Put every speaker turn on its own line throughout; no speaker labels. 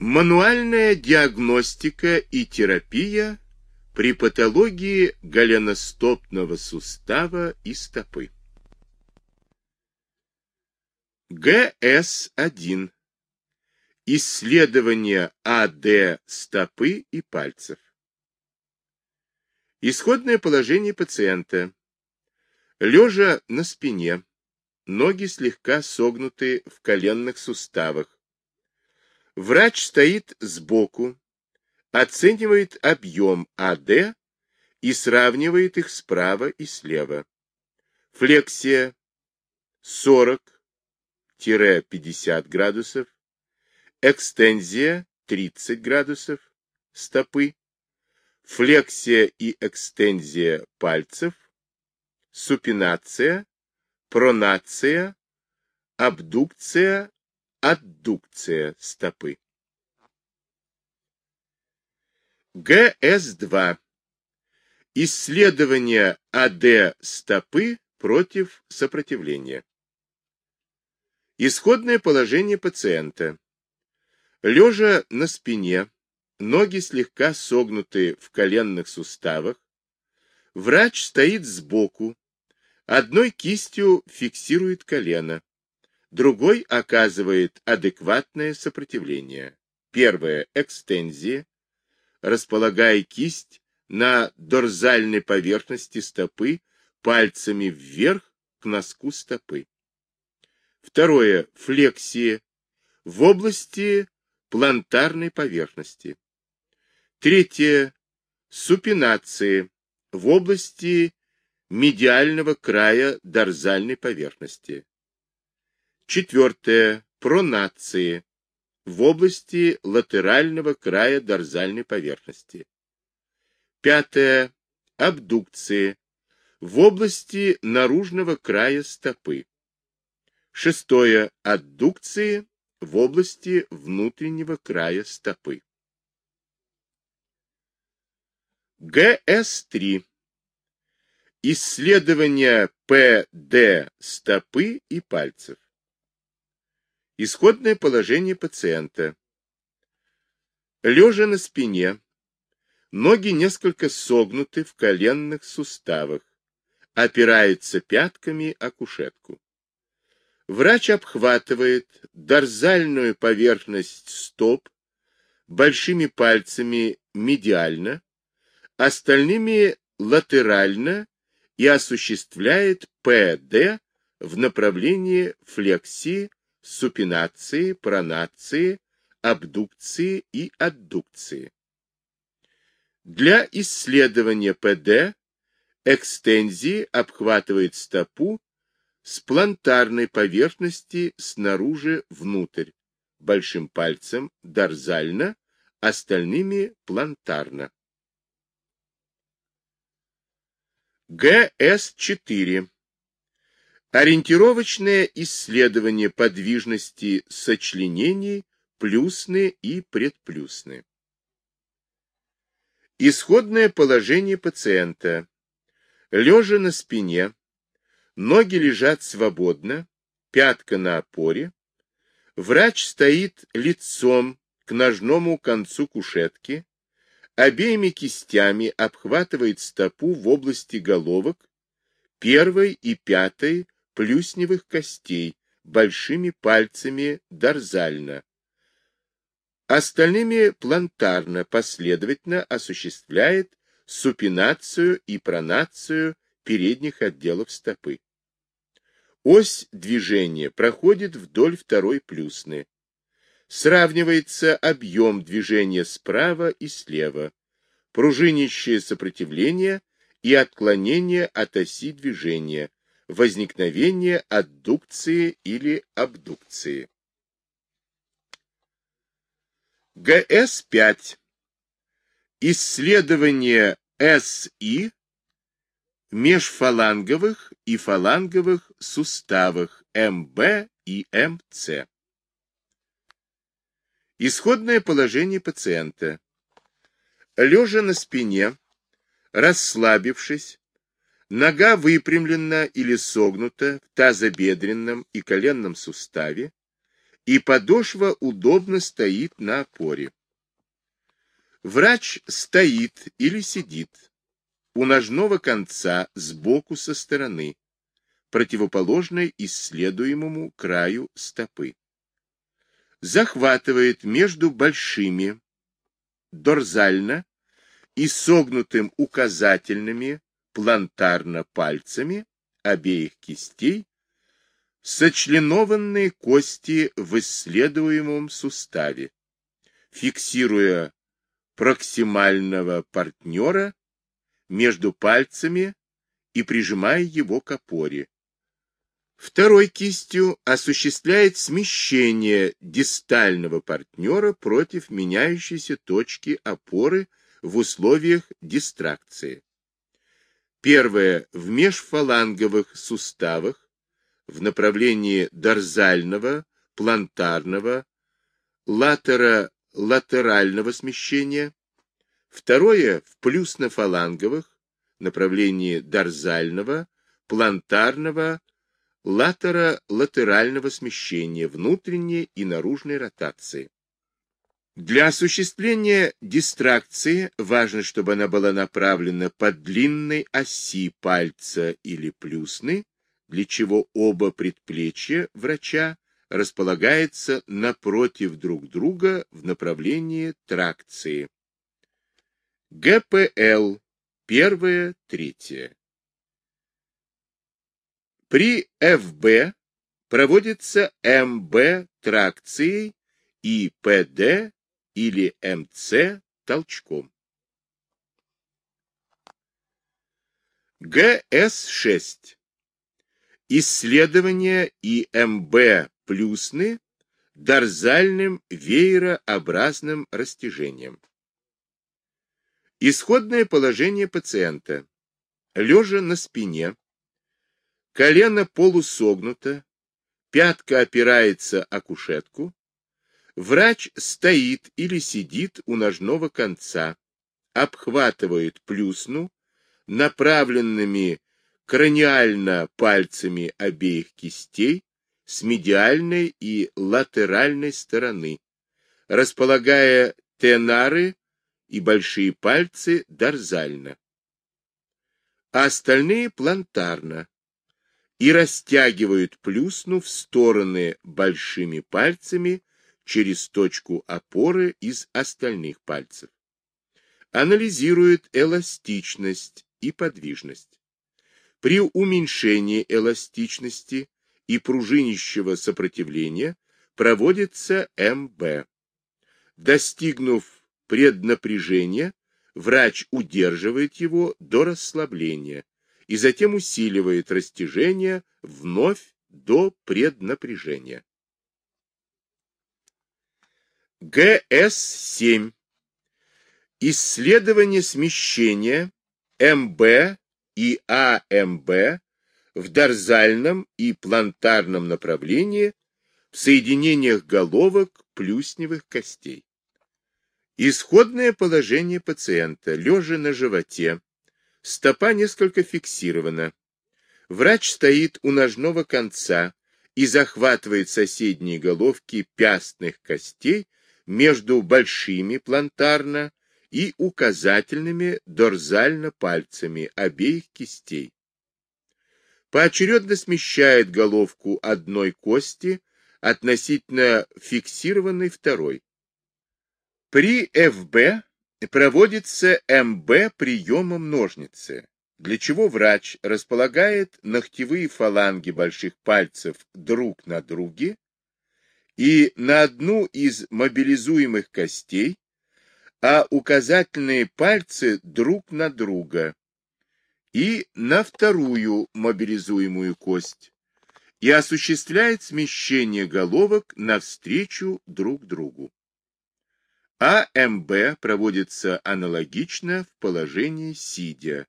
Мануальная диагностика и терапия при патологии голеностопного сустава и стопы. ГС-1. Исследование АД стопы и пальцев. Исходное положение пациента. Лежа на спине, ноги слегка согнуты в коленных суставах, Врач стоит сбоку, оценивает объем АД и сравнивает их справа и слева. Флексия 40-50 градусов, экстензия 30 градусов стопы, флексия и экстензия пальцев, супинация, пронация, абдукция Аддукция стопы. ГС-2. Исследование АД стопы против сопротивления. Исходное положение пациента. Лежа на спине, ноги слегка согнуты в коленных суставах, врач стоит сбоку, одной кистью фиксирует колено, другой оказывает адекватное сопротивление. Первое – экстензия, располагая кисть на дорзальной поверхности стопы пальцами вверх к носку стопы. Второе – флексия в области плантарной поверхности. Третье – супинация в области медиального края дорзальной поверхности. Четвертое. Пронации в области латерального края дорзальной поверхности. Пятое. Абдукции в области наружного края стопы. Шестое. Аддукции в области внутреннего края стопы. ГС-3. Исследование ПД стопы и пальцев. Исходное положение пациента. Лежа на спине, ноги несколько согнуты в коленных суставах, опирается пятками о кушетку. Врач обхватывает дорзальную поверхность стоп большими пальцами медиально, остальными латерально и осуществляет ПД в направлении флексии супинации, пронации, абдукции и аддукции. Для исследования ПД экстензии обхватывает стопу с плантарной поверхности снаружи внутрь, большим пальцем дорзально, остальными плантарно. ГС-4 Ориентировочное исследование подвижности сочленений плюсны и предплюсны. Исходное положение пациента. Лежа на спине, ноги лежат свободно, пятка на опоре. Врач стоит лицом к ножному концу кушетки, обеими кистями обхватывает стопу в области головок, первой и пятой плюсневых костей большими пальцами дорзально, остальными плантарно последовательно осуществляет супинацию и пронацию передних отделов стопы. Ось движения проходит вдоль второй плюсны. Сравнивается объем движения справа и слева, пружинящее сопротивление и отклонение от оси движения, возникновение аддукции или абдукции. ГС-5. Исследование СИ межфаланговых и фаланговых суставах МБ и МЦ. Исходное положение пациента. Лежа на спине, расслабившись, Нога выпрямлена или согнута в тазобедренном и коленном суставе и подошва удобно стоит на опоре. Врач стоит или сидит у ножного конца сбоку со стороны, противоположной исследуемому краю стопы. Захватывает между большими, дорзально и согнутым указательными плантарно пальцами обеих кистей сочленованные кости в исследуемом суставе, фиксируя проксимального партнера между пальцами и прижимая его к опоре. Второй кистью осуществляет смещение дистального партнера против меняющейся точки опоры в условиях дистракции. Первое в межфаланговых суставах в направлении дорзального, плантарного, латера-латерального смещения. Второе в плюсно-фаланговых направлении дорзального, плантарного, латера-латерального смещения внутренней и наружной ротации. Для осуществления дистракции важно, чтобы она была направлена по длинной оси пальца или плюсны, для чего оба предплечья врача располагаются напротив друг друга в направлении тракции. ГПЛ. Первое, третье. При ФБ проводится МБ тракцией и ПД или МЦ толчком. ГС-6. Исследование ИМБ плюсны дорзальным веерообразным растяжением. Исходное положение пациента. Лежа на спине, колено полусогнуто, пятка опирается о кушетку, врач стоит или сидит у ножного конца, обхватывает плюсну направленными краниально пальцами обеих кистей с медиальной и латеральной стороны, располагая тенары и большие пальцы дорзально, а остальные плантарно, и растягивают плюсну в стороны большими пальцами через точку опоры из остальных пальцев. Анализирует эластичность и подвижность. При уменьшении эластичности и пружинищего сопротивления проводится МБ. Достигнув преднапряжения, врач удерживает его до расслабления и затем усиливает растяжение вновь до преднапряжения. ГС-7. Исследование смещения МБ и АМБ в дорзальном и плантарном направлении в соединениях головок плюсневых костей. Исходное положение пациента, лежа на животе, стопа несколько фиксирована. Врач стоит у ножного конца и захватывает соседние головки пястных костей между большими плантарно и указательными дорзально пальцами обеих кистей. Поочередно смещает головку одной кости относительно фиксированной второй. При ФБ проводится МБ приемом ножницы, для чего врач располагает ногтевые фаланги больших пальцев друг на друге и на одну из мобилизуемых костей а указательные пальцы друг на друга и на вторую мобилизуемую кость и осуществляет смещение головок навстречу друг другу. АМБ проводится аналогично в положении сидя.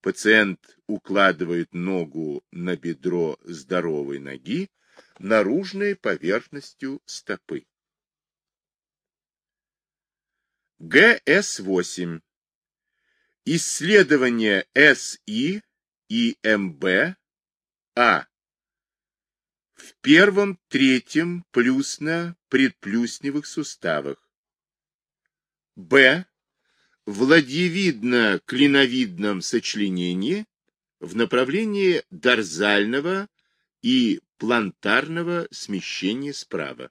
Пациент укладывает ногу на бедро здоровой ноги наружной поверхностью стопы. ГС-8. Исследование СИ и МБ А. в первом, третьем плюсно-предплюсневых суставах. Б. В ладьевидно-клиновидном сочленении в направлении дорзального и плантарного смещения справа.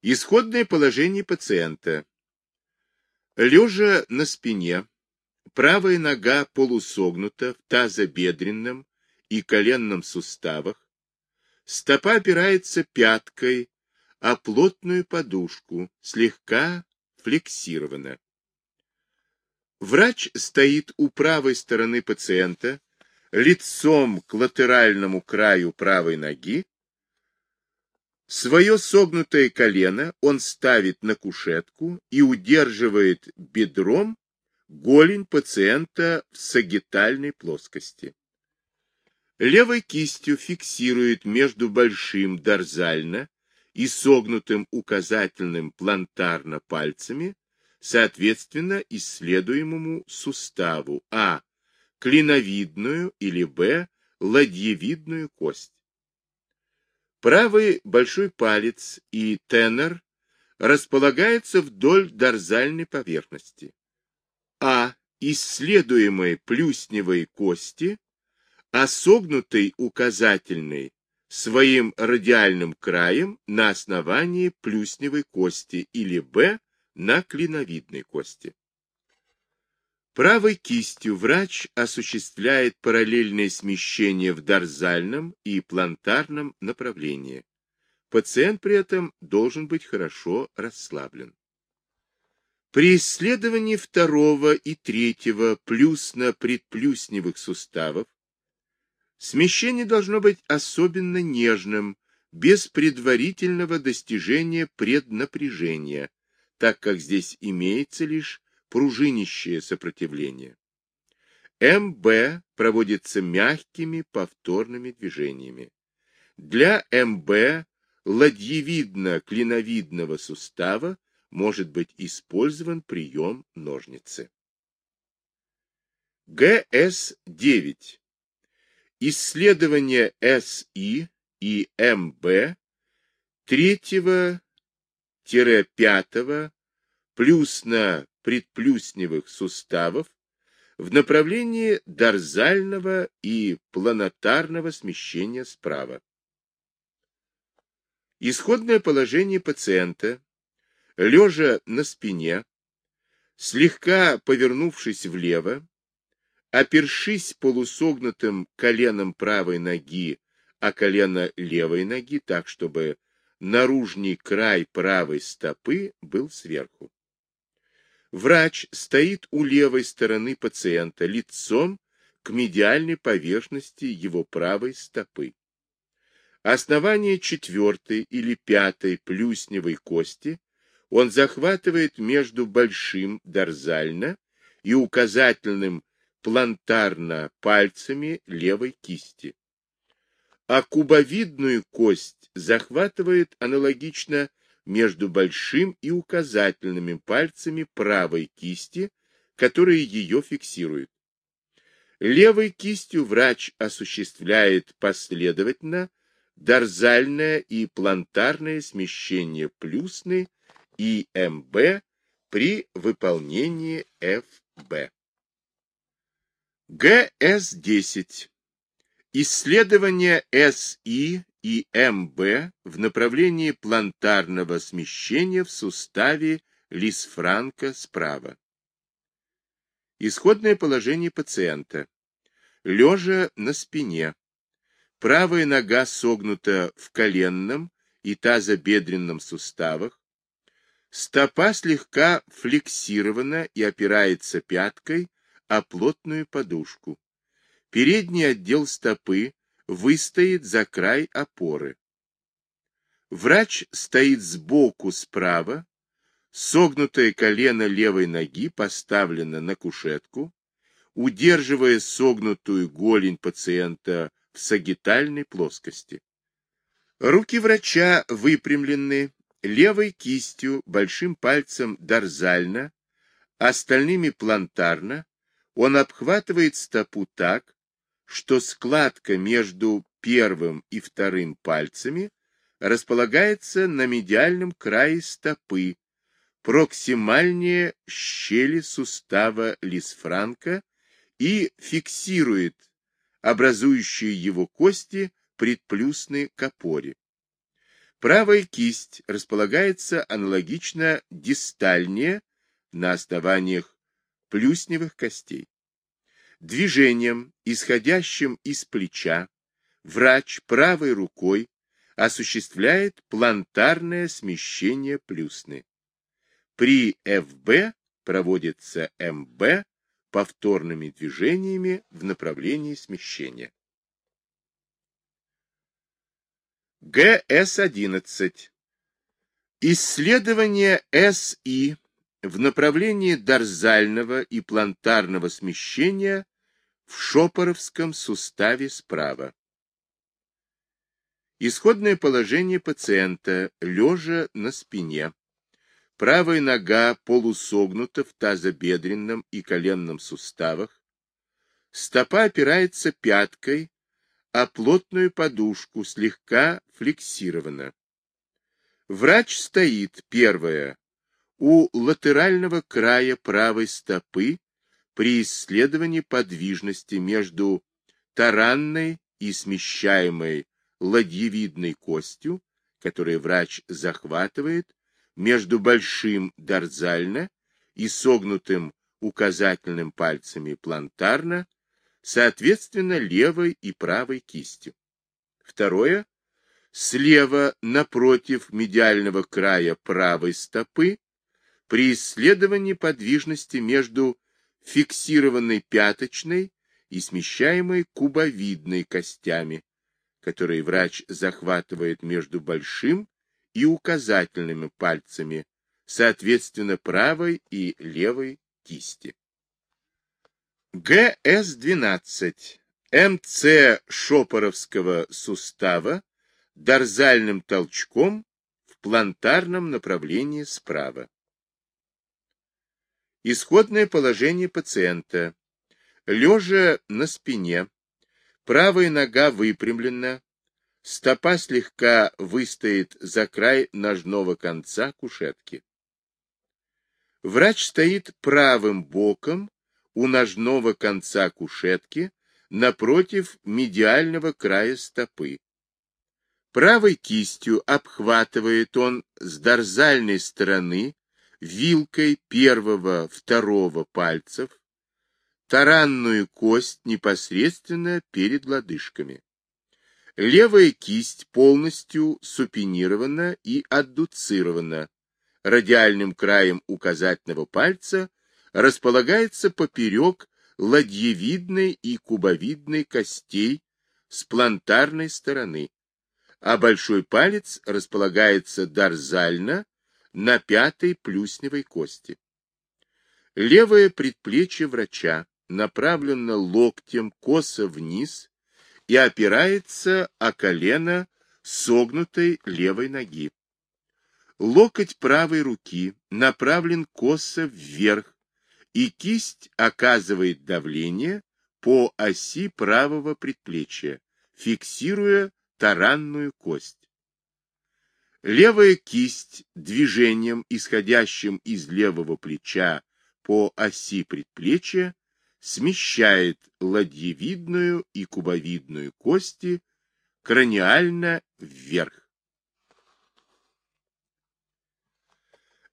Исходное положение пациента. Лежа на спине, правая нога полусогнута в тазобедренном и коленном суставах, стопа опирается пяткой о плотную подушку, слегка флексирована. Врач стоит у правой стороны пациента, лицом к латеральному краю правой ноги, Свое согнутое колено он ставит на кушетку и удерживает бедром голень пациента в сагитальной плоскости. Левой кистью фиксирует между большим дорзально и согнутым указательным плантарно пальцами, соответственно, исследуемому суставу А – клиновидную или Б – ладьевидную кость. Правый большой палец и тенор располагаются вдоль дорзальной поверхности, а исследуемой плюсневой кости, а согнутой указательной своим радиальным краем на основании плюсневой кости или Б на клиновидной кости. Правой кистью врач осуществляет параллельное смещение в дорзальном и плантарном направлении. Пациент при этом должен быть хорошо расслаблен. При исследовании второго и третьего плюсно-предплюсневых суставов смещение должно быть особенно нежным, без предварительного достижения преднапряжения, так как здесь имеется лишь пружинищее сопротивление. МБ проводится мягкими повторными движениями. Для МБ ладьевидно-клиновидного сустава может быть использован прием ножницы. ГС-9. Исследование СИ и МБ 3-5 плюс на предплюсневых суставов в направлении дорзального и планетарного смещения справа. Исходное положение пациента, лежа на спине, слегка повернувшись влево, опершись полусогнутым коленом правой ноги о колено левой ноги так, чтобы наружный край правой стопы был сверху. Врач стоит у левой стороны пациента лицом к медиальной поверхности его правой стопы. Основание четвертой или пятой плюсневой кости он захватывает между большим дорзально и указательным плантарно пальцами левой кисти. А кубовидную кость захватывает аналогично между большим и указательными пальцами правой кисти, которые ее фиксируют. Левой кистью врач осуществляет последовательно дорзальное и плантарное смещение плюсны и МБ при выполнении ФБ. ГС-10. Исследование СИ и МБ в направлении плантарного смещения в суставе Лисфранка справа. Исходное положение пациента. Лежа на спине. Правая нога согнута в коленном и тазобедренном суставах. Стопа слегка флексирована и опирается пяткой о плотную подушку. Передний отдел стопы выстоит за край опоры. Врач стоит сбоку справа, согнутое колено левой ноги поставлено на кушетку, удерживая согнутую голень пациента в сагитальной плоскости. Руки врача выпрямлены, левой кистью, большим пальцем дорзально, остальными плантарно, он обхватывает стопу так, что складка между первым и вторым пальцами располагается на медиальном крае стопы, проксимальнее щели сустава лисфранка и фиксирует образующие его кости предплюсны к опоре. Правая кисть располагается аналогично дистальнее на основаниях плюсневых костей. Движением, исходящим из плеча, врач правой рукой осуществляет плантарное смещение плюсны. При ФБ проводится МБ повторными движениями в направлении смещения. ГС-11. Исследование СИ в направлении дорзального и плантарного смещения в шопоровском суставе справа. Исходное положение пациента, лежа на спине. Правая нога полусогнута в тазобедренном и коленном суставах. Стопа опирается пяткой, а плотную подушку слегка флексирована. Врач стоит, первое, у латерального края правой стопы при исследовании подвижности между таранной и смещаемой ладьевидной костью, которую врач захватывает между большим дорзально и согнутым указательным пальцами плантарно, соответственно, левой и правой кистью. Второе. Слева напротив медиального края правой стопы при исследовании подвижности между фиксированной пяточной и смещаемой кубовидной костями, которые врач захватывает между большим и указательными пальцами, соответственно, правой и левой кисти. ГС-12. МЦ шопоровского сустава дорзальным толчком в плантарном направлении справа. Исходное положение пациента. Лежа на спине, Правая нога выпрямлена, стопа слегка выстоит за край ножного конца кушетки. Врач стоит правым боком у ножного конца кушетки напротив медиального края стопы. Правой кистью обхватывает он с дорзальной стороны вилкой первого-второго пальцев таранную кость непосредственно перед лодыжками. Левая кисть полностью супинирована и аддуцирована. Радиальным краем указательного пальца располагается поперек ладьевидной и кубовидной костей с плантарной стороны, а большой палец располагается дорзально на пятой плюсневой кости. Левое предплечье врача направлено локтем косо вниз и опирается о колено согнутой левой ноги. Локоть правой руки направлен косо вверх, и кисть оказывает давление по оси правого предплечья, фиксируя таранную кость. Левая кисть движением, исходящим из левого плеча по оси предплечья, смещает ладьевидную и кубовидную кости краниально вверх.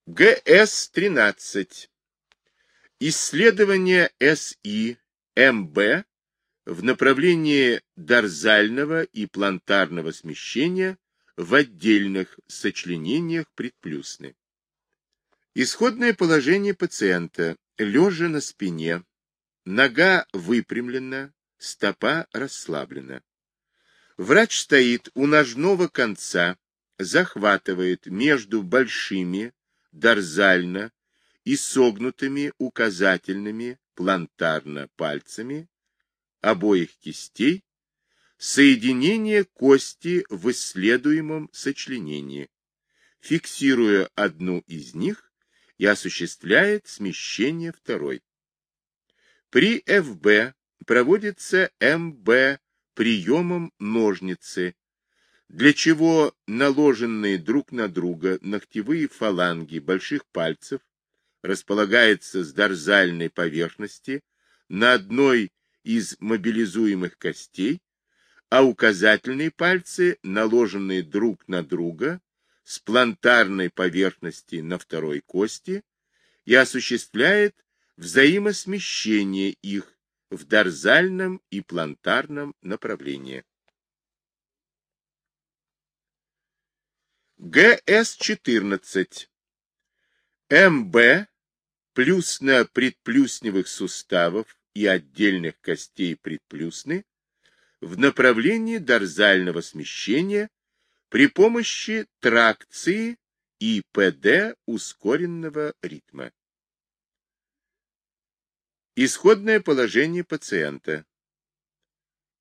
ГС-13. Исследование СИ МБ в направлении дорзального и плантарного смещения в отдельных сочленениях предплюсны. Исходное положение пациента, лежа на спине, Нога выпрямлена, стопа расслаблена. Врач стоит у ножного конца, захватывает между большими, дорзально и согнутыми указательными плантарно пальцами обоих кистей соединение кости в исследуемом сочленении, фиксируя одну из них и осуществляет смещение второй. При ФБ проводится МБ приемом ножницы, для чего наложенные друг на друга ногтевые фаланги больших пальцев располагаются с дорзальной поверхности на одной из мобилизуемых костей, а указательные пальцы, наложенные друг на друга, с плантарной поверхности на второй кости и осуществляет взаимосмещение их в дорзальном и плантарном направлении. ГС-14. МБ плюсно-предплюсневых суставов и отдельных костей предплюсны в направлении дорзального смещения при помощи тракции и ПД ускоренного ритма. Исходное положение пациента.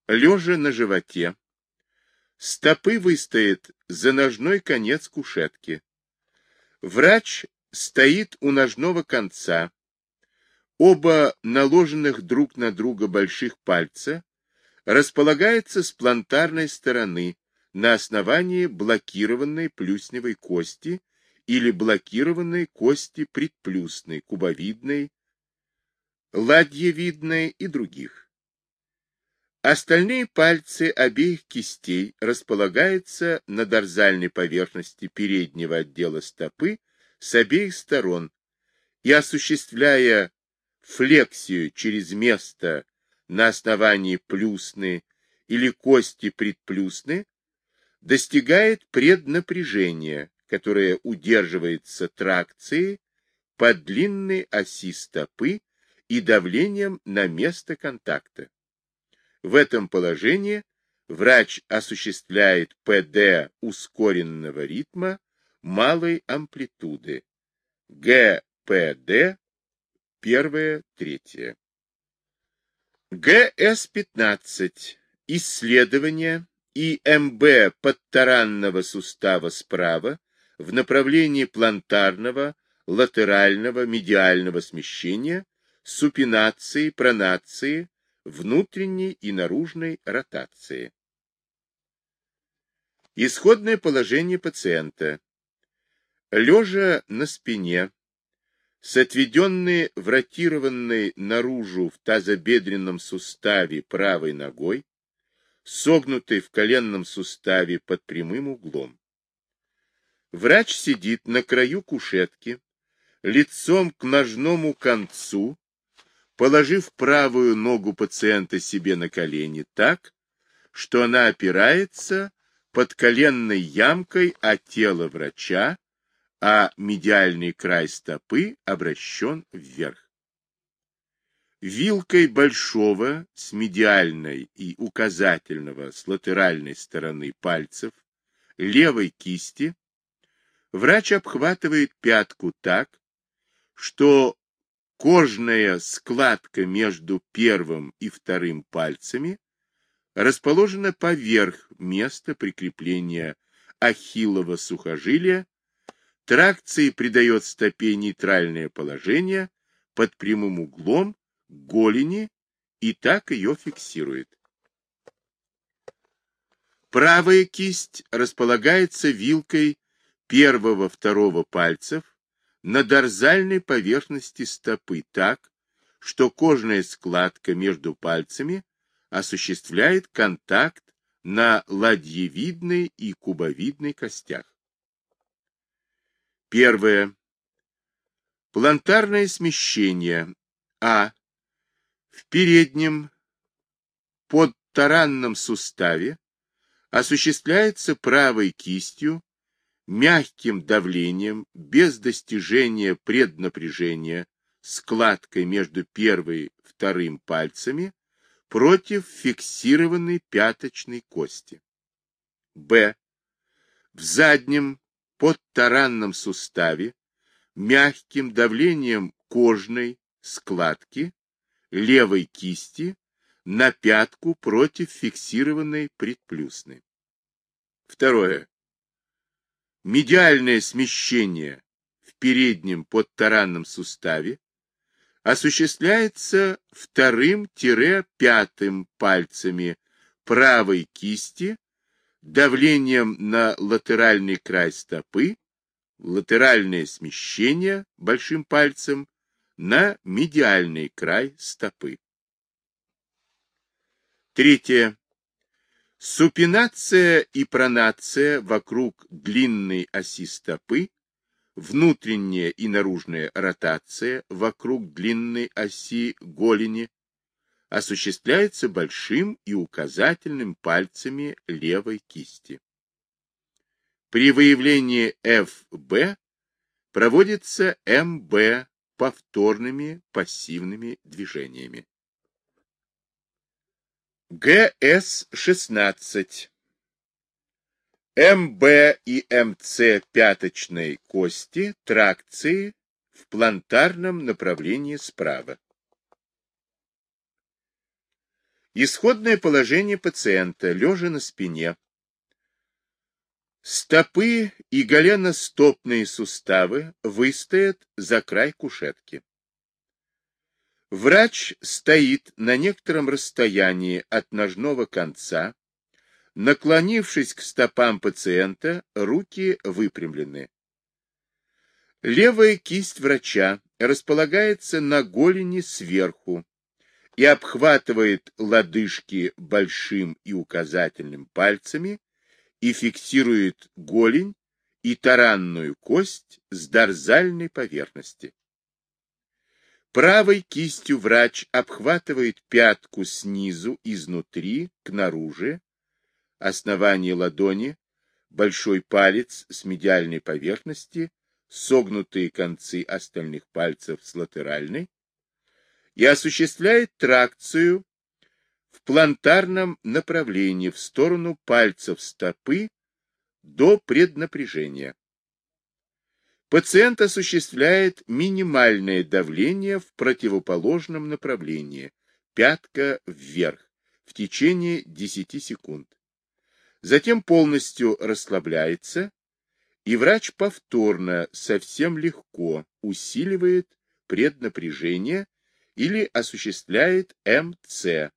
Лежа на животе, стопы выстоят за ножной конец кушетки. Врач стоит у ножного конца. Оба наложенных друг на друга больших пальца располагаются с плантарной стороны на основании блокированной плюсневой кости или блокированной кости предплюсной, кубовидной, ладьевидной и других. Остальные пальцы обеих кистей располагаются на дорзальной поверхности переднего отдела стопы с обеих сторон и, осуществляя флексию через место на основании плюсны или кости предплюсны, достигает преднапряжения, которое удерживается тракцией по длинной оси стопы и давлением на место контакта. В этом положении врач осуществляет ПД ускоренного ритма малой амплитуды. ГПД первое, третье. ГС-15. Исследование и МБ подтаранного сустава справа в направлении плантарного, латерального, медиального смещения, супинации, пронации, внутренней и наружной ротации. Исходное положение пациента. Лежа на спине, с отведенной в ротированной наружу в тазобедренном суставе правой ногой, согнутой в коленном суставе под прямым углом. Врач сидит на краю кушетки, лицом к ножному концу, положив правую ногу пациента себе на колени так, что она опирается под коленной ямкой о тело врача, а медиальный край стопы обращен вверх. Вилкой большого с медиальной и указательного с латеральной стороны пальцев левой кисти врач обхватывает пятку так, что кожная складка между первым и вторым пальцами расположена поверх места прикрепления ахиллова сухожилия Тракции придает стопе нейтральное положение под прямым углом голени и так ее фиксирует. Правая кисть располагается вилкой первого-второго пальцев на дорзальной поверхности стопы так, что кожная складка между пальцами осуществляет контакт на ладьевидной и кубовидной костях. Первое. Плантарное смещение. А. В переднем подтаранном суставе осуществляется правой кистью мягким давлением без достижения преднапряжения складкой между первой и вторым пальцами против фиксированной пяточной кости. Б. В заднем подтаранном суставе мягким давлением кожной складки левой кисти на пятку против фиксированной предплюсны. Второе. Медиальное смещение в переднем подтаранном суставе осуществляется вторым-пятым пальцами правой кисти давлением на латеральный край стопы, латеральное смещение большим пальцем на медиальный край стопы. Третье. Супинация и пронация вокруг длинной оси стопы, внутренняя и наружная ротация вокруг длинной оси голени осуществляется большим и указательным пальцами левой кисти. При выявлении FB проводится МБ повторными пассивными движениями. ГС-16 МБ и МЦ пяточной кости тракции в плантарном направлении справа. Исходное положение пациента, лежа на спине. Стопы и голеностопные суставы выстоят за край кушетки. Врач стоит на некотором расстоянии от ножного конца, наклонившись к стопам пациента, руки выпрямлены. Левая кисть врача располагается на голени сверху и обхватывает лодыжки большим и указательным пальцами и фиксирует голень и таранную кость с дорзальной поверхности. Правой кистью врач обхватывает пятку снизу, изнутри, к наружи, основание ладони, большой палец с медиальной поверхности, согнутые концы остальных пальцев с латеральной, и осуществляет тракцию в плантарном направлении в сторону пальцев стопы до преднапряжения. Пациент осуществляет минимальное давление в противоположном направлении, пятка вверх, в течение 10 секунд. Затем полностью расслабляется, и врач повторно, совсем легко усиливает преднапряжение или осуществляет МЦ,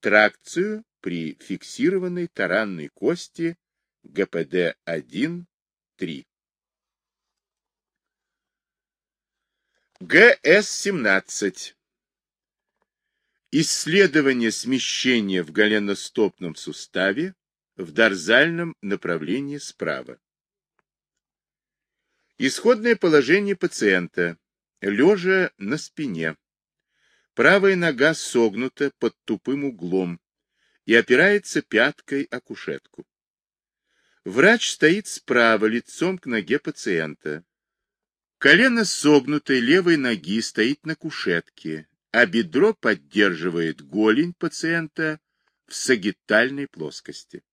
тракцию при фиксированной таранной кости ГПД-1-3. ГС-17. Исследование смещения в голеностопном суставе в дорзальном направлении справа. Исходное положение пациента. Лежа на спине. Правая нога согнута под тупым углом и опирается пяткой о кушетку. Врач стоит справа, лицом к ноге пациента. Колено согнутой левой ноги стоит на кушетке, а бедро поддерживает голень пациента в сагитальной плоскости.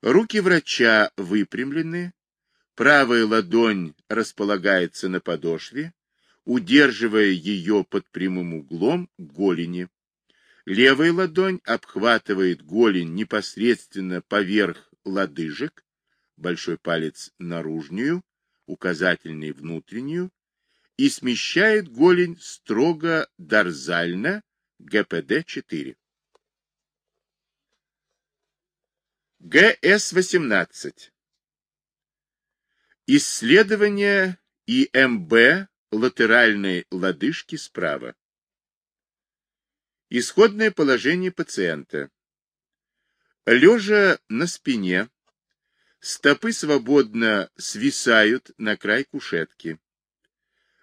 Руки врача выпрямлены, правая ладонь располагается на подошве, удерживая ее под прямым углом к голени. Левая ладонь обхватывает голень непосредственно поверх лодыжек, большой палец наружнюю, указательный внутреннюю, и смещает голень строго дорзально ГПД-4. ГС-18. Исследование ИМБ латеральной лодыжки справа. Исходное положение пациента. Лежа на спине, Стопы свободно свисают на край кушетки.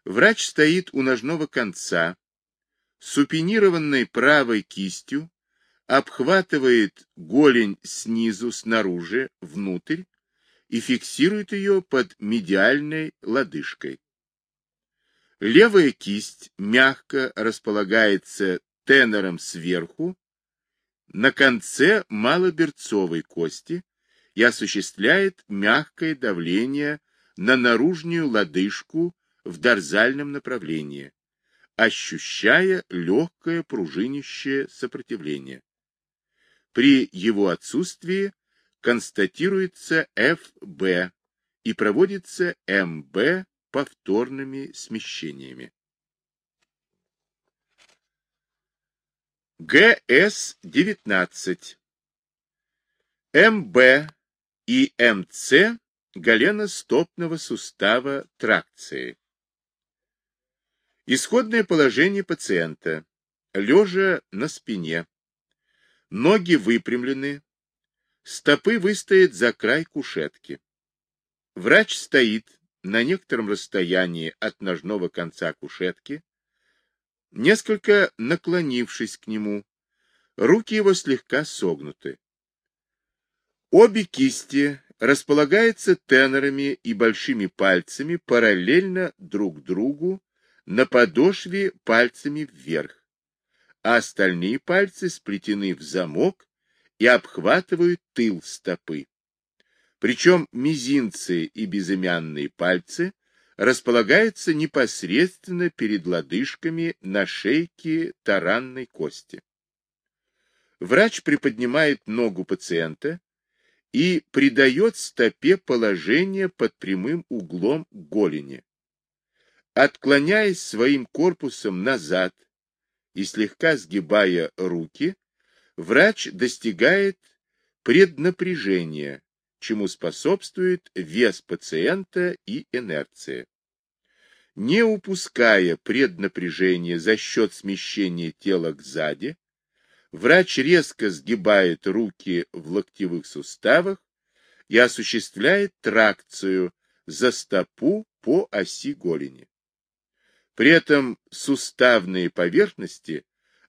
Врач стоит у ножного конца, супинированной правой кистью, обхватывает голень снизу, снаружи, внутрь и фиксирует ее под медиальной лодыжкой. Левая кисть мягко располагается тенором сверху, на конце малоберцовой кости, и осуществляет мягкое давление на наружную лодыжку в дорзальном направлении, ощущая легкое пружинищее сопротивление. При его отсутствии констатируется ФБ и проводится МБ повторными смещениями. ГС-19 МБ и МЦ голеностопного сустава тракции. Исходное положение пациента. Лежа на спине. Ноги выпрямлены. Стопы выстоят за край кушетки. Врач стоит на некотором расстоянии от ножного конца кушетки, несколько наклонившись к нему. Руки его слегка согнуты. Обе кисти располагаются тенорами и большими пальцами параллельно друг другу на подошве пальцами вверх, а остальные пальцы сплетены в замок и обхватывают тыл стопы. Причем мизинцы и безымянные пальцы располагаются непосредственно перед лодыжками на шейке таранной кости. Врач приподнимает ногу пациента и придает стопе положение под прямым углом голени. Отклоняясь своим корпусом назад и слегка сгибая руки, врач достигает преднапряжения, чему способствует вес пациента и инерция. Не упуская преднапряжения за счет смещения тела к сзади, Врач резко сгибает руки в локтевых суставах и осуществляет тракцию за стопу по оси голени. При этом суставные поверхности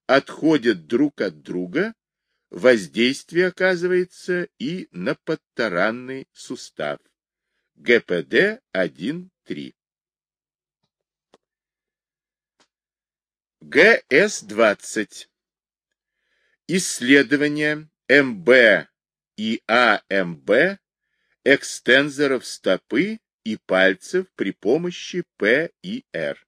отходят друг от друга, воздействие оказывается и на подтаранный сустав. ГПД 1-3. ГС-20 Исследования МБ и АМБ экстензоров стопы и пальцев при помощи П и Р.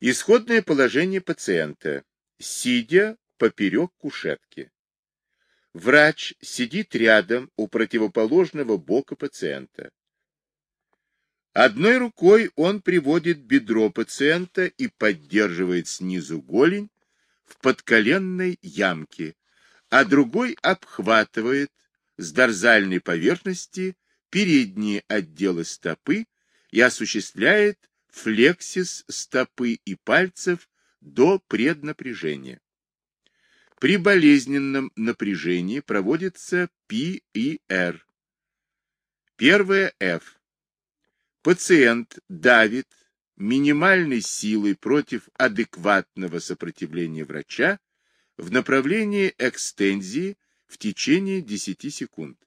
Исходное положение пациента. Сидя поперек кушетки. Врач сидит рядом у противоположного бока пациента. Одной рукой он приводит бедро пациента и поддерживает снизу голень, в подколенной ямке, а другой обхватывает с дорзальной поверхности передние отделы стопы и осуществляет флексис стопы и пальцев до преднапряжения. При болезненном напряжении проводится P и R. Первое F. Пациент давит минимальной силой против адекватного сопротивления врача в направлении экстензии в течение 10 секунд.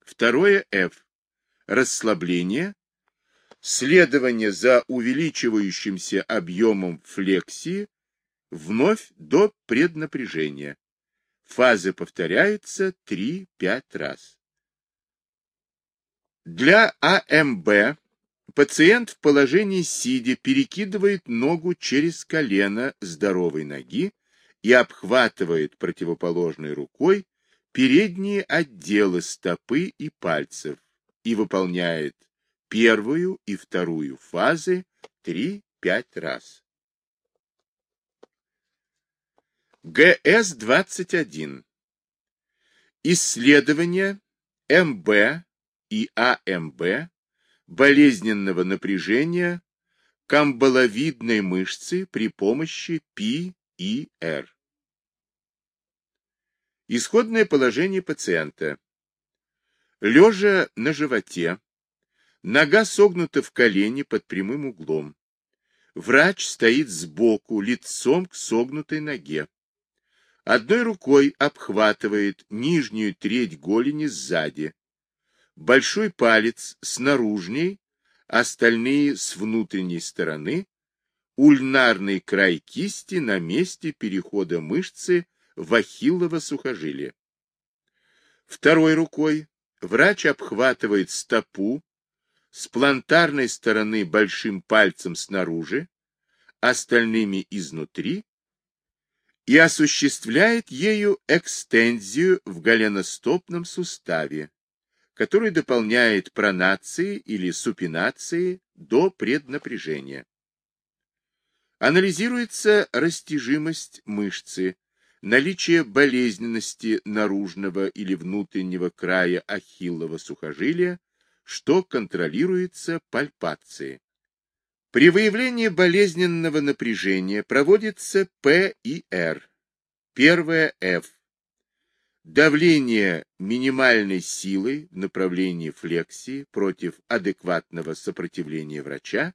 Второе F. Расслабление. Следование за увеличивающимся объемом флексии вновь до преднапряжения. Фазы повторяются 3-5 раз. Для АМБ Пациент в положении сидя перекидывает ногу через колено здоровой ноги и обхватывает противоположной рукой передние отделы стопы и пальцев и выполняет первую и вторую фазы 3-5 раз. ГС-21. Исследования МБ и АМБ болезненного напряжения камбаловидной мышцы при помощи Пи и Р. Исходное положение пациента. Лежа на животе, нога согнута в колени под прямым углом. Врач стоит сбоку, лицом к согнутой ноге. Одной рукой обхватывает нижнюю треть голени сзади, большой палец с наружней, остальные с внутренней стороны, ульнарный край кисти на месте перехода мышцы в ахиллово сухожилие. Второй рукой врач обхватывает стопу. С плантарной стороны большим пальцем снаружи, остальными изнутри, и осуществляет ею экстензию в голеностопном суставе, который дополняет пронации или супинации до преднапряжения. Анализируется растяжимость мышцы, наличие болезненности наружного или внутреннего края ахиллова сухожилия, что контролируется пальпацией. При выявлении болезненного напряжения проводится П и Р. Первое F. Давление минимальной силой в направлении флексии против адекватного сопротивления врача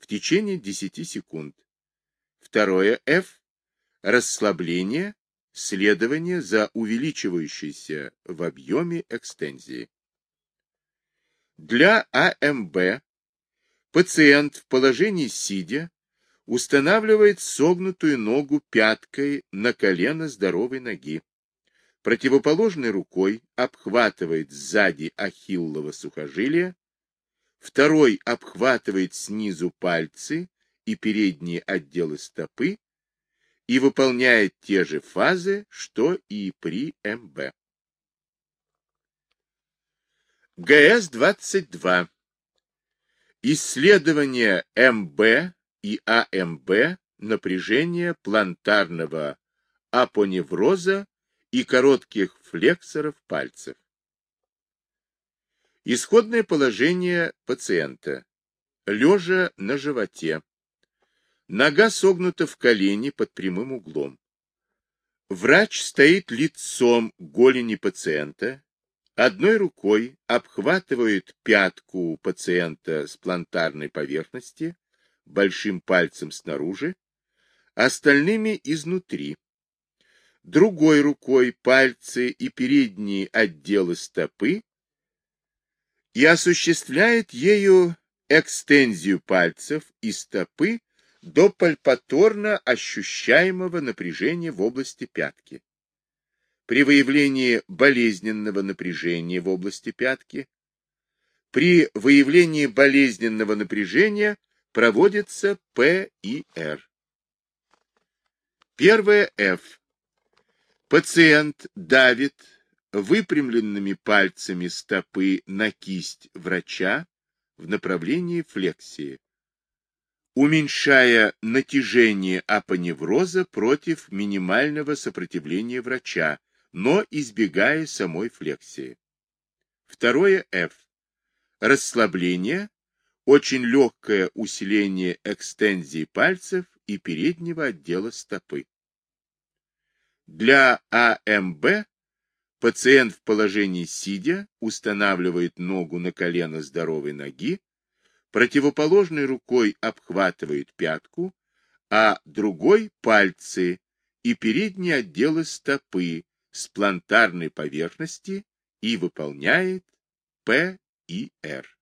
в течение 10 секунд. Второе F. Расслабление, следование за увеличивающейся в объеме экстензии. Для АМБ Пациент в положении сидя устанавливает согнутую ногу пяткой на колено здоровой ноги. Противоположной рукой обхватывает сзади ахиллово сухожилие, второй обхватывает снизу пальцы и передние отделы стопы и выполняет те же фазы, что и при МБ. ГС-22 Исследование МБ и АМБ напряжения плантарного апоневроза и коротких флексоров пальцев. Исходное положение пациента. Лежа на животе. Нога согнута в колени под прямым углом. Врач стоит лицом голени пациента Одной рукой обхватывает пятку пациента с плантарной поверхности, большим пальцем снаружи, остальными изнутри. Другой рукой пальцы и передние отделы стопы и осуществляет ею экстензию пальцев и стопы до пальпаторно ощущаемого напряжения в области пятки. При выявлении болезненного напряжения в области пятки, при выявлении болезненного напряжения проводится П и Р. Первое F. Пациент давит выпрямленными пальцами стопы на кисть врача в направлении флексии, уменьшая натяжение апоневроза против минимального сопротивления врача, но избегая самой флексии. Второе F. Расслабление, очень легкое усиление экстензии пальцев и переднего отдела стопы. Для АМБ пациент в положении сидя устанавливает ногу на колено здоровой ноги, противоположной рукой обхватывает пятку, а другой – пальцы и передние отделы стопы, с плантарной поверхности и выполняет П и Р.